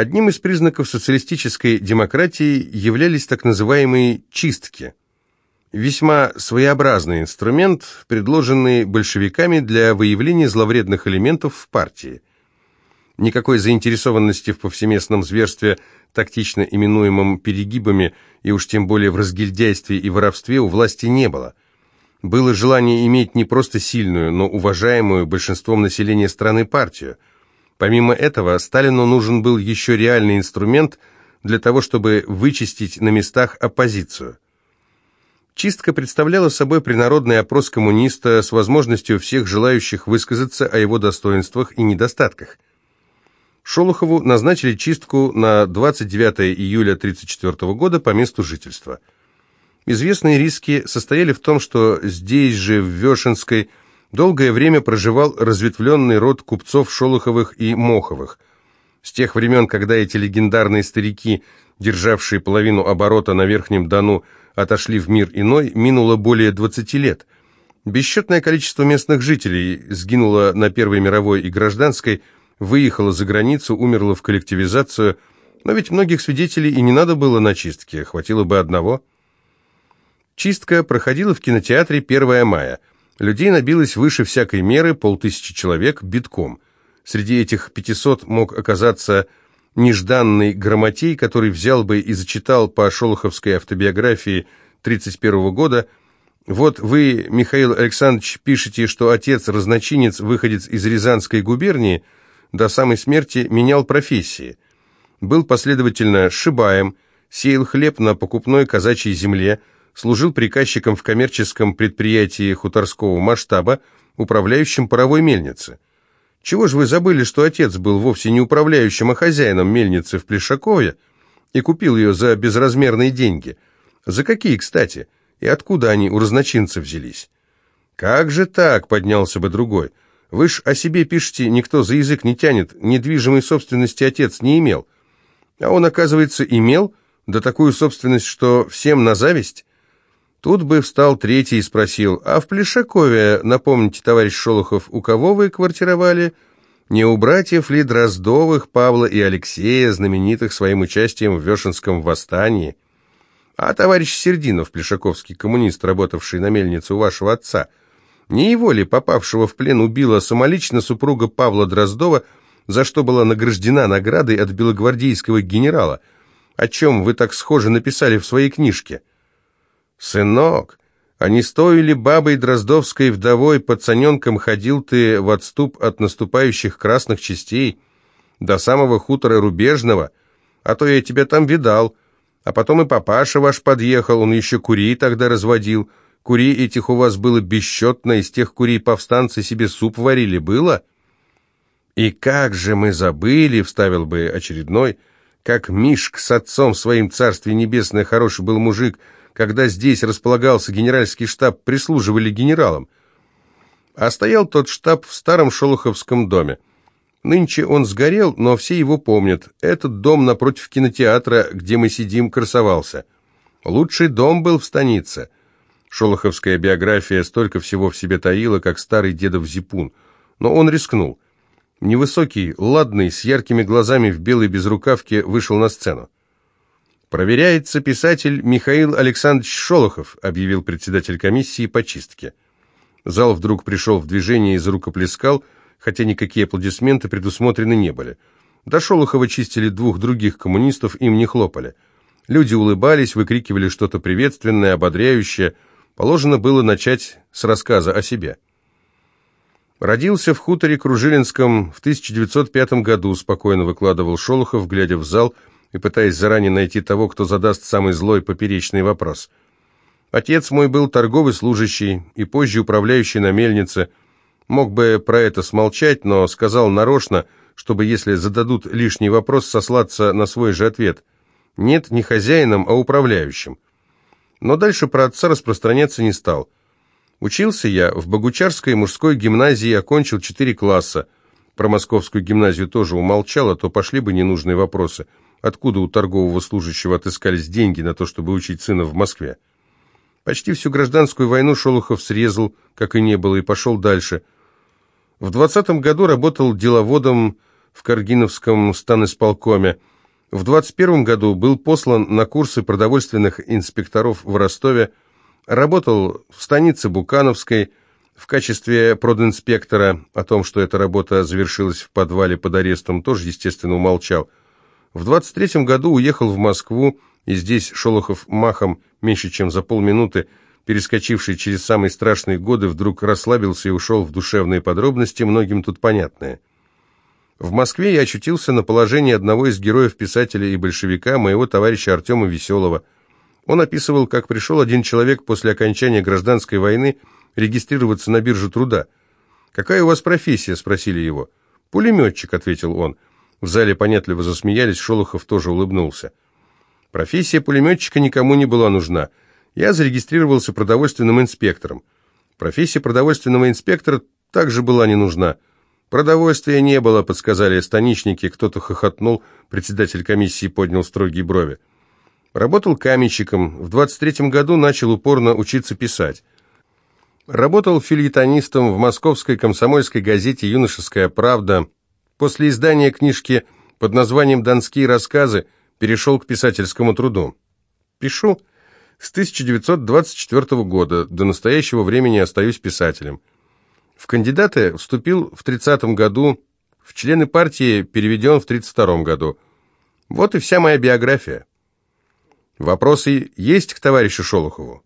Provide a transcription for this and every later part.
Одним из признаков социалистической демократии являлись так называемые «чистки». Весьма своеобразный инструмент, предложенный большевиками для выявления зловредных элементов в партии. Никакой заинтересованности в повсеместном зверстве, тактично именуемом перегибами, и уж тем более в разгильдяйстве и воровстве у власти не было. Было желание иметь не просто сильную, но уважаемую большинством населения страны партию. Помимо этого, Сталину нужен был еще реальный инструмент для того, чтобы вычистить на местах оппозицию. Чистка представляла собой принародный опрос коммуниста с возможностью всех желающих высказаться о его достоинствах и недостатках. Шолохову назначили чистку на 29 июля 1934 года по месту жительства. Известные риски состояли в том, что здесь же, в Вешенской, долгое время проживал разветвленный род купцов Шолоховых и Моховых. С тех времен, когда эти легендарные старики, державшие половину оборота на Верхнем Дону, отошли в мир иной, минуло более 20 лет. Бесчетное количество местных жителей сгинуло на Первой мировой и гражданской, выехало за границу, умерло в коллективизацию, но ведь многих свидетелей и не надо было на чистке, хватило бы одного. Чистка проходила в кинотеатре 1 мая. Людей набилось выше всякой меры, полтысячи человек, битком. Среди этих 500 мог оказаться нежданный грамотей, который взял бы и зачитал по шолоховской автобиографии 1931 года «Вот вы, Михаил Александрович, пишете, что отец-разночинец, выходец из Рязанской губернии, до самой смерти менял профессии. Был последовательно шибаем, сеял хлеб на покупной казачьей земле, служил приказчиком в коммерческом предприятии хуторского масштаба, управляющим паровой мельницей. Чего же вы забыли, что отец был вовсе не управляющим, а хозяином мельницы в Плешакове и купил ее за безразмерные деньги? За какие, кстати? И откуда они у разночинцев взялись? Как же так, поднялся бы другой. Вы ж о себе пишете, никто за язык не тянет, недвижимой собственности отец не имел. А он, оказывается, имел, да такую собственность, что всем на зависть. Тут бы встал третий и спросил, «А в Плешакове, напомните, товарищ Шолохов, у кого вы квартировали?» Не у братьев ли Дроздовых, Павла и Алексея, знаменитых своим участием в Вешенском восстании? А товарищ Сердинов, плешаковский коммунист, работавший на мельнице у вашего отца, не его ли, попавшего в плен, убила самолично супруга Павла Дроздова, за что была награждена наградой от белогвардейского генерала? О чем вы так схоже написали в своей книжке?» «Сынок, а не стоили бабой Дроздовской вдовой пацаненком ходил ты в отступ от наступающих красных частей до самого хутора Рубежного, а то я тебя там видал, а потом и папаша ваш подъехал, он еще курей тогда разводил, курей этих у вас было бесчетно, из тех курей повстанцы себе суп варили, было?» «И как же мы забыли», — вставил бы очередной, — «как Мишк с отцом своим, царствие небесное, хороший был мужик», — когда здесь располагался генеральский штаб, прислуживали генералам. А стоял тот штаб в старом Шолоховском доме. Нынче он сгорел, но все его помнят. Этот дом напротив кинотеатра, где мы сидим, красовался. Лучший дом был в станице. Шолоховская биография столько всего в себе таила, как старый дедов зипун. Но он рискнул. Невысокий, ладный, с яркими глазами в белой безрукавке вышел на сцену. «Проверяется писатель Михаил Александрович Шолохов», объявил председатель комиссии по чистке. Зал вдруг пришел в движение и зарукоплескал, хотя никакие аплодисменты предусмотрены не были. До Шолохова чистили двух других коммунистов, им не хлопали. Люди улыбались, выкрикивали что-то приветственное, ободряющее. Положено было начать с рассказа о себе. Родился в хуторе Кружилинском в 1905 году, спокойно выкладывал Шолохов, глядя в зал – и пытаясь заранее найти того, кто задаст самый злой поперечный вопрос. Отец мой был торговый служащий и позже управляющий на мельнице. Мог бы про это смолчать, но сказал нарочно, чтобы, если зададут лишний вопрос, сослаться на свой же ответ. Нет, не хозяином, а управляющим. Но дальше про отца распространяться не стал. Учился я в Богучарской мужской гимназии, окончил четыре класса. Про московскую гимназию тоже умолчал, а то пошли бы ненужные вопросы – откуда у торгового служащего отыскались деньги на то, чтобы учить сына в Москве. Почти всю гражданскую войну Шолохов срезал, как и не было, и пошел дальше. В 20 году работал деловодом в Каргиновском станисполкоме. В 21 году был послан на курсы продовольственных инспекторов в Ростове, работал в станице Букановской в качестве продинспектора. О том, что эта работа завершилась в подвале под арестом, тоже, естественно, умолчал. В 23 году уехал в Москву, и здесь Шолохов махом, меньше чем за полминуты, перескочивший через самые страшные годы, вдруг расслабился и ушел в душевные подробности, многим тут понятные. В Москве я очутился на положении одного из героев писателя и большевика, моего товарища Артема Веселого. Он описывал, как пришел один человек после окончания гражданской войны регистрироваться на биржу труда. «Какая у вас профессия?» – спросили его. «Пулеметчик», – ответил он. В зале понятливо засмеялись, Шолохов тоже улыбнулся. Профессия пулеметчика никому не была нужна. Я зарегистрировался продовольственным инспектором. Профессия продовольственного инспектора также была не нужна – «Продовольствия не было», — подсказали станичники. Кто-то хохотнул, председатель комиссии поднял строгие брови. Работал каменщиком. В 23-м году начал упорно учиться писать. Работал фильетонистом в московской комсомольской газете «Юношеская правда». После издания книжки под названием «Донские рассказы» перешел к писательскому труду. Пишу с 1924 года, до настоящего времени остаюсь писателем. В кандидаты вступил в 30 году, в члены партии переведен в 32 году. Вот и вся моя биография. Вопросы есть к товарищу Шолохову?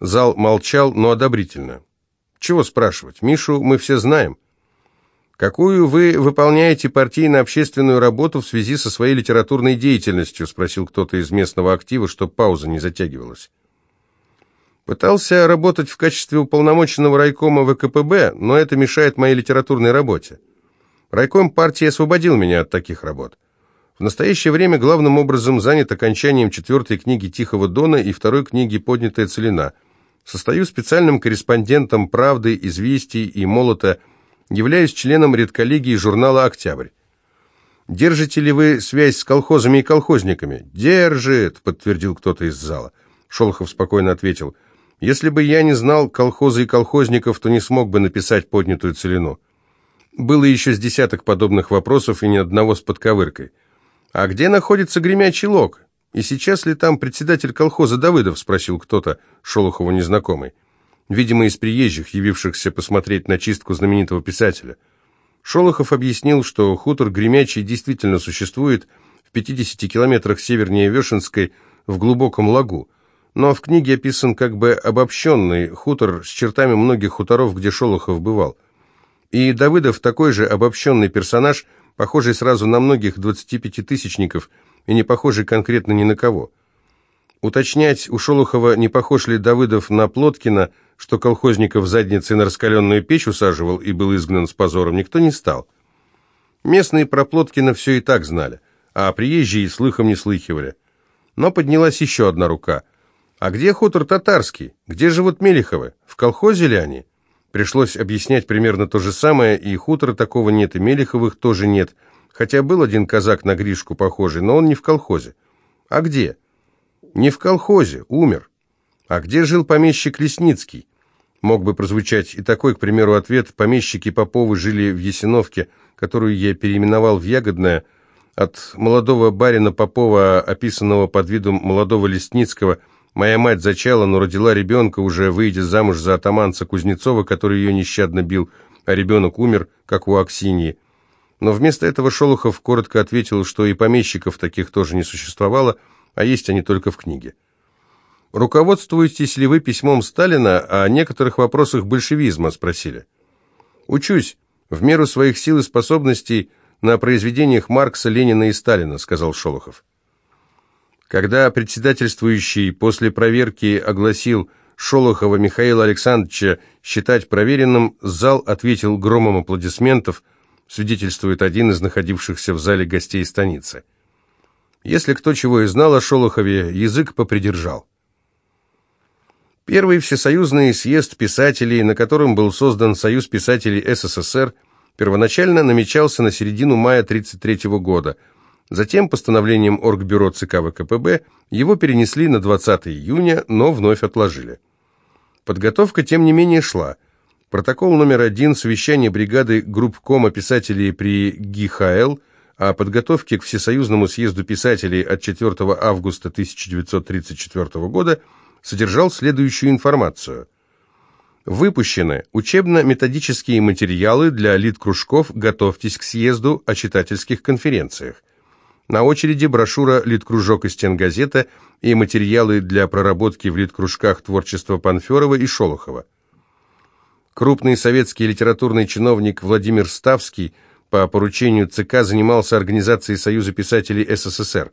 Зал молчал, но одобрительно. Чего спрашивать? Мишу мы все знаем. Какую вы выполняете партийно-общественную работу в связи со своей литературной деятельностью? Спросил кто-то из местного актива, чтобы пауза не затягивалась. Пытался работать в качестве уполномоченного райкома ВКПБ, но это мешает моей литературной работе. Райком партии освободил меня от таких работ. В настоящее время главным образом занят окончанием четвертой книги «Тихого дона» и второй книги «Поднятая целина». Состою специальным корреспондентом «Правды», «Известий» и «Молота», являюсь членом редколлегии журнала «Октябрь». «Держите ли вы связь с колхозами и колхозниками?» «Держит», — подтвердил кто-то из зала. Шолохов спокойно ответил — если бы я не знал колхоза и колхозников, то не смог бы написать поднятую целину. Было еще с десяток подобных вопросов и ни одного с подковыркой. «А где находится гремячий лог? И сейчас ли там председатель колхоза Давыдов?» – спросил кто-то, Шолохову незнакомый. Видимо, из приезжих, явившихся посмотреть на чистку знаменитого писателя. Шолохов объяснил, что хутор Гремячий действительно существует в 50 километрах севернее Вешенской, в глубоком лагу но в книге описан как бы обобщенный хутор с чертами многих хуторов, где Шолохов бывал. И Давыдов такой же обобщенный персонаж, похожий сразу на многих 25-тысячников и не похожий конкретно ни на кого. Уточнять у Шолохова, не похож ли Давыдов на Плоткина, что колхозников задницей на раскаленную печь усаживал и был изгнан с позором, никто не стал. Местные про Плоткина все и так знали, а приезжие слыхом не слыхивали. Но поднялась еще одна рука – «А где хутор татарский? Где живут Мелиховы? В колхозе ли они?» Пришлось объяснять примерно то же самое, и хутора такого нет, и Мелиховых тоже нет, хотя был один казак на Гришку похожий, но он не в колхозе. «А где?» «Не в колхозе, умер». «А где жил помещик Лесницкий?» Мог бы прозвучать и такой, к примеру, ответ. Помещики Поповы жили в Ясиновке, которую я переименовал в Ягодное, от молодого барина Попова, описанного под видом молодого Лесницкого – Моя мать зачала, но родила ребенка, уже выйдя замуж за атаманца Кузнецова, который ее нещадно бил, а ребенок умер, как у Аксиньи. Но вместо этого Шолохов коротко ответил, что и помещиков таких тоже не существовало, а есть они только в книге. «Руководствуетесь ли вы письмом Сталина о некоторых вопросах большевизма?» – спросили. «Учусь в меру своих сил и способностей на произведениях Маркса, Ленина и Сталина», – сказал Шолохов. Когда председательствующий после проверки огласил Шолохова Михаила Александровича считать проверенным, зал ответил громом аплодисментов, свидетельствует один из находившихся в зале гостей станицы. Если кто чего и знал о Шолохове, язык попридержал. Первый всесоюзный съезд писателей, на котором был создан Союз писателей СССР, первоначально намечался на середину мая 1933 года – Затем постановлением Оргбюро ЦК ВКПБ его перенесли на 20 июня, но вновь отложили. Подготовка, тем не менее, шла. Протокол номер один совещание бригады группкома писателей при ГИХЛ о подготовке к Всесоюзному съезду писателей от 4 августа 1934 года содержал следующую информацию. Выпущены учебно-методические материалы для литкружков «Готовьтесь к съезду» о читательских конференциях. На очереди брошюра «Литкружок и стенгазета» и материалы для проработки в литкружках творчества Панферова и Шолохова. Крупный советский литературный чиновник Владимир Ставский по поручению ЦК занимался организацией Союза писателей СССР.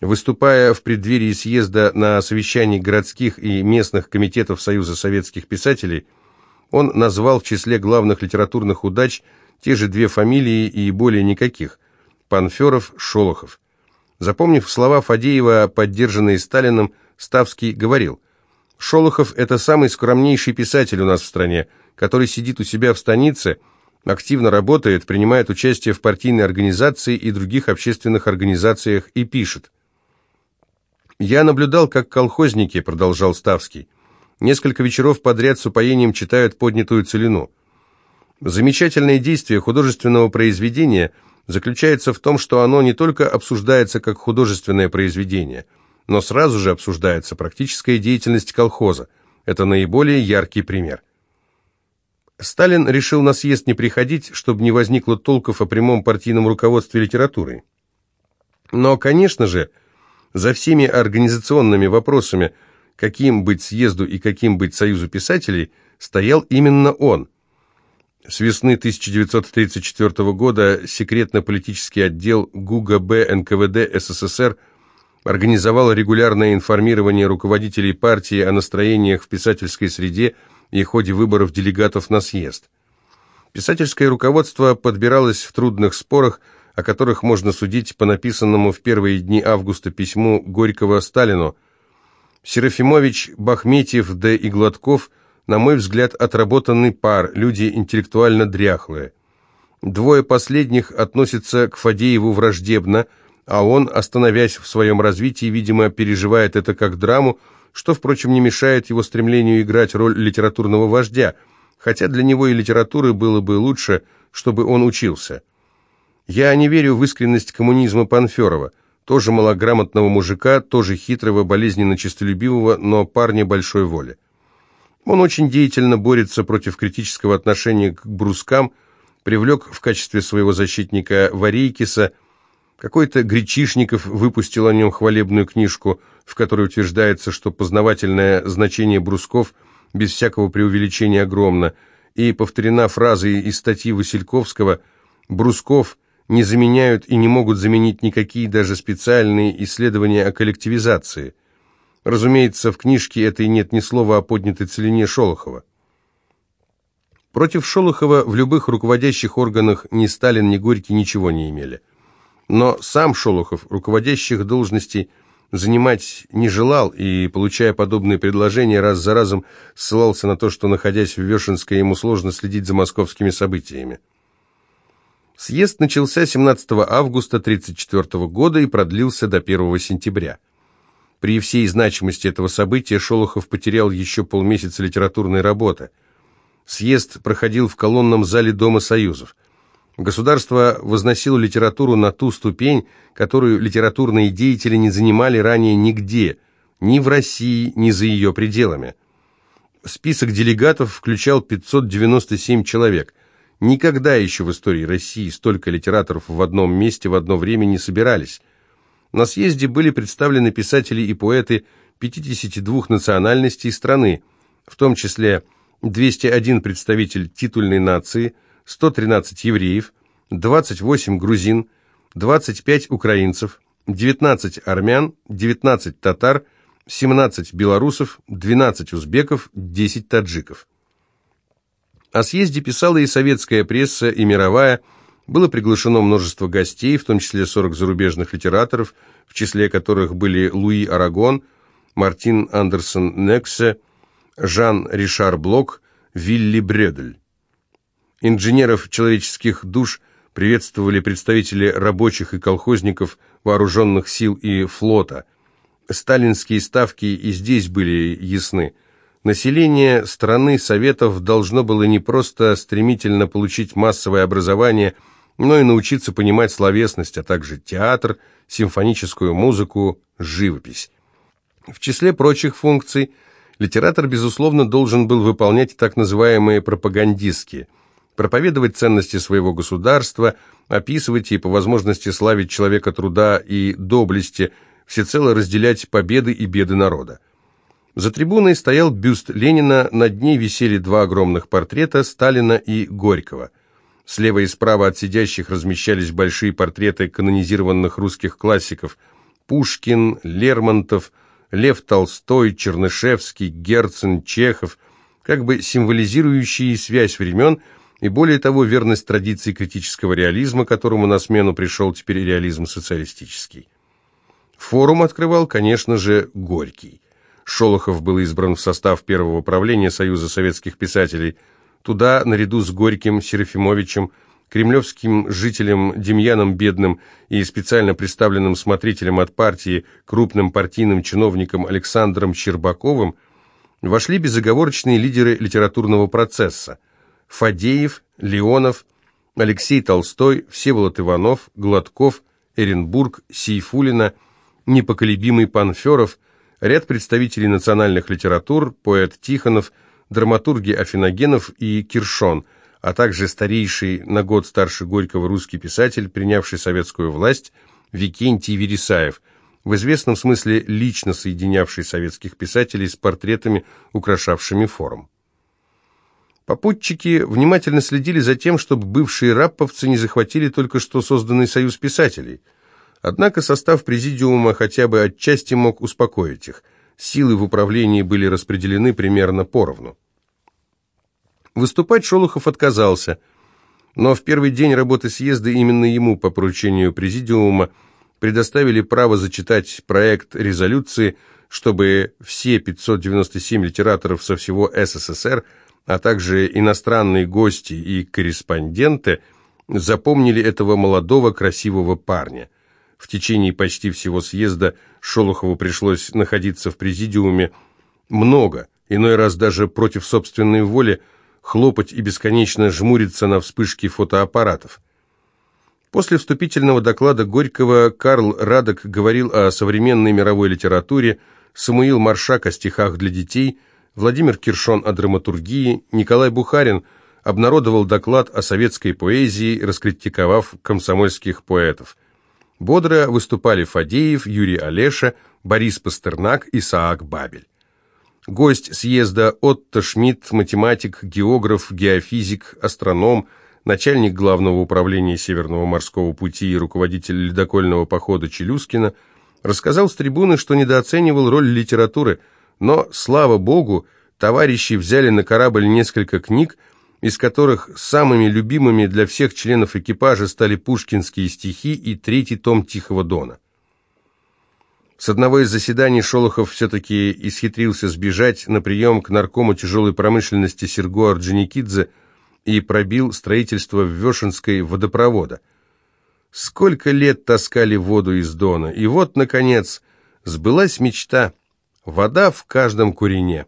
Выступая в преддверии съезда на совещании городских и местных комитетов Союза советских писателей, он назвал в числе главных литературных удач те же две фамилии и более никаких – Панферов, Шолохов. Запомнив слова Фадеева, поддержанные Сталиным, Ставский говорил, «Шолохов – это самый скромнейший писатель у нас в стране – который сидит у себя в станице, активно работает, принимает участие в партийной организации и других общественных организациях и пишет. «Я наблюдал, как колхозники», — продолжал Ставский, «несколько вечеров подряд с упоением читают поднятую целину. Замечательное действие художественного произведения заключается в том, что оно не только обсуждается как художественное произведение, но сразу же обсуждается практическая деятельность колхоза. Это наиболее яркий пример. Сталин решил на съезд не приходить, чтобы не возникло толков о прямом партийном руководстве литературой. Но, конечно же, за всеми организационными вопросами, каким быть съезду и каким быть союзу писателей, стоял именно он. С весны 1934 года секретно-политический отдел ГУГБ НКВД СССР организовал регулярное информирование руководителей партии о настроениях в писательской среде и ходе выборов делегатов на съезд. Писательское руководство подбиралось в трудных спорах, о которых можно судить по написанному в первые дни августа письму Горького Сталину. Серафимович, Бахметьев да и Гладков, на мой взгляд, отработанный пар, люди интеллектуально дряхлые. Двое последних относятся к Фадееву враждебно, а он, остановясь в своем развитии, видимо, переживает это как драму, что, впрочем, не мешает его стремлению играть роль литературного вождя, хотя для него и литературы было бы лучше, чтобы он учился. Я не верю в искренность коммунизма Панферова, тоже малограмотного мужика, тоже хитрого, болезненно честолюбивого, но парня большой воли. Он очень деятельно борется против критического отношения к брускам, привлек в качестве своего защитника Варейкиса – какой-то Гречишников выпустил о нем хвалебную книжку, в которой утверждается, что познавательное значение брусков без всякого преувеличения огромно, и повторена фраза из статьи Васильковского «Брусков не заменяют и не могут заменить никакие даже специальные исследования о коллективизации». Разумеется, в книжке этой нет ни слова о поднятой целине Шолохова. Против Шолохова в любых руководящих органах ни Сталин, ни Горький ничего не имели. Но сам Шолохов руководящих должностей занимать не желал и, получая подобные предложения, раз за разом ссылался на то, что, находясь в Вешенской, ему сложно следить за московскими событиями. Съезд начался 17 августа 1934 года и продлился до 1 сентября. При всей значимости этого события Шолохов потерял еще полмесяца литературной работы. Съезд проходил в колонном зале Дома Союзов. Государство возносило литературу на ту ступень, которую литературные деятели не занимали ранее нигде, ни в России, ни за ее пределами. Список делегатов включал 597 человек. Никогда еще в истории России столько литераторов в одном месте в одно время не собирались. На съезде были представлены писатели и поэты 52 национальностей страны, в том числе 201 представитель титульной нации – 113 евреев, 28 грузин, 25 украинцев, 19 армян, 19 татар, 17 белорусов, 12 узбеков, 10 таджиков. О съезде писала и советская пресса, и мировая. Было приглашено множество гостей, в том числе 40 зарубежных литераторов, в числе которых были Луи Арагон, Мартин Андерсон Нексе, Жан Ришар Блок, Вилли Бредель. Инженеров человеческих душ приветствовали представители рабочих и колхозников, вооруженных сил и флота. Сталинские ставки и здесь были ясны. Население страны Советов должно было не просто стремительно получить массовое образование, но и научиться понимать словесность, а также театр, симфоническую музыку, живопись. В числе прочих функций литератор, безусловно, должен был выполнять так называемые пропагандистские – проповедовать ценности своего государства, описывать и по возможности славить человека труда и доблести, всецело разделять победы и беды народа. За трибуной стоял бюст Ленина, над ней висели два огромных портрета Сталина и Горького. Слева и справа от сидящих размещались большие портреты канонизированных русских классиков Пушкин, Лермонтов, Лев Толстой, Чернышевский, Герцен, Чехов, как бы символизирующие связь времен – и более того, верность традиции критического реализма, которому на смену пришел теперь реализм социалистический. Форум открывал, конечно же, Горький. Шолохов был избран в состав первого правления Союза советских писателей. Туда, наряду с Горьким, Серафимовичем, кремлевским жителем Демьяном Бедным и специально представленным смотрителем от партии, крупным партийным чиновником Александром Щербаковым, вошли безоговорочные лидеры литературного процесса – Фадеев, Леонов, Алексей Толстой, Всеволод Иванов, Гладков, Эренбург, Сейфулина, непоколебимый Панферов, ряд представителей национальных литератур, поэт Тихонов, драматурги Афиногенов и Киршон, а также старейший на год старше Горького русский писатель, принявший советскую власть, Викентий Вересаев, в известном смысле лично соединявший советских писателей с портретами, украшавшими форум. Попутчики внимательно следили за тем, чтобы бывшие рапповцы не захватили только что созданный союз писателей. Однако состав президиума хотя бы отчасти мог успокоить их. Силы в управлении были распределены примерно поровну. Выступать Шолохов отказался, но в первый день работы съезда именно ему по поручению президиума предоставили право зачитать проект резолюции, чтобы все 597 литераторов со всего СССР – а также иностранные гости и корреспонденты запомнили этого молодого красивого парня. В течение почти всего съезда Шолохову пришлось находиться в президиуме много, иной раз даже против собственной воли, хлопать и бесконечно жмуриться на вспышки фотоаппаратов. После вступительного доклада Горького Карл Радок говорил о современной мировой литературе, Самуил Маршак о стихах для детей – Владимир Киршон о драматургии, Николай Бухарин обнародовал доклад о советской поэзии, раскритиковав комсомольских поэтов. Бодро выступали Фадеев, Юрий Олеша, Борис Пастернак, Исаак Бабель. Гость съезда Отто Шмидт, математик, географ, геофизик, астроном, начальник главного управления Северного морского пути и руководитель ледокольного похода Челюскина, рассказал с трибуны, что недооценивал роль литературы – но, слава богу, товарищи взяли на корабль несколько книг, из которых самыми любимыми для всех членов экипажа стали пушкинские стихи и третий том «Тихого дона». С одного из заседаний Шолохов все-таки исхитрился сбежать на прием к наркому тяжелой промышленности Серго Орджоникидзе и пробил строительство в Вешенской водопровода. Сколько лет таскали воду из Дона, и вот, наконец, сбылась мечта – Вода в каждом курине.